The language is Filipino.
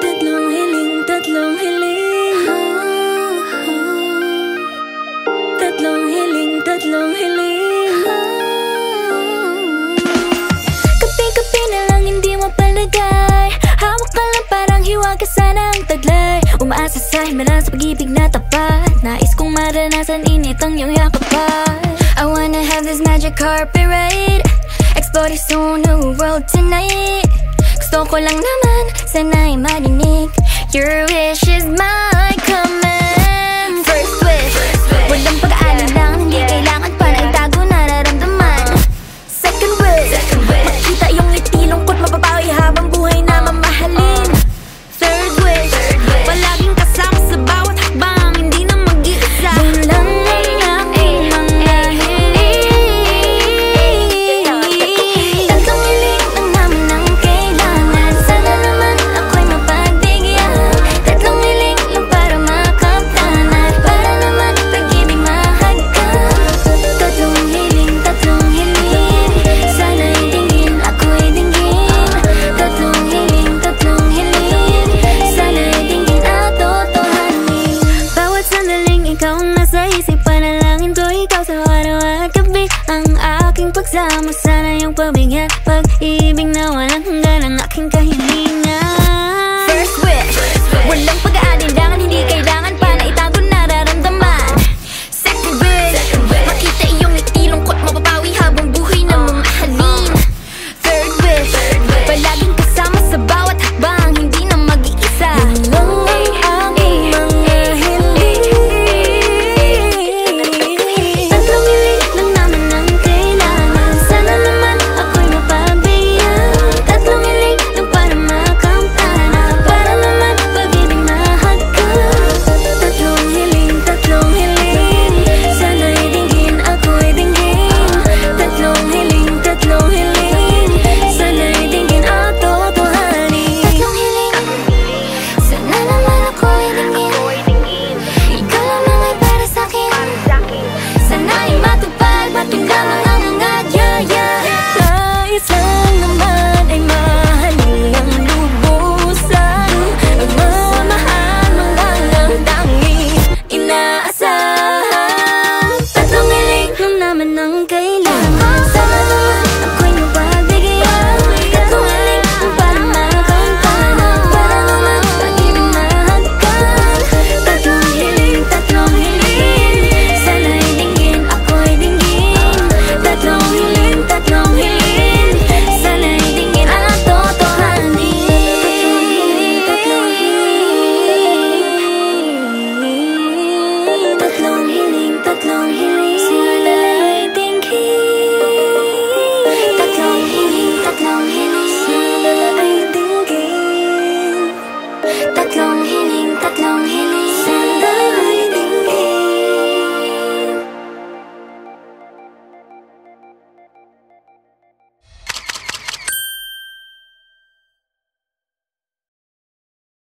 Tatlong hiling, tatlong hiling. Tatlong hiling, tatlong hiling. Kapi-kapi na lang hindi mo parang hiwa ka sana ang taglay. Umaasa sa himala na tapat. Nais kong maranasan init ang iyong yakapan I wanna have this magic carpet ride Explore this whole new world tonight. Gusto ko lang naman sana'y marinig. Your wish is my Pag-ibig na walang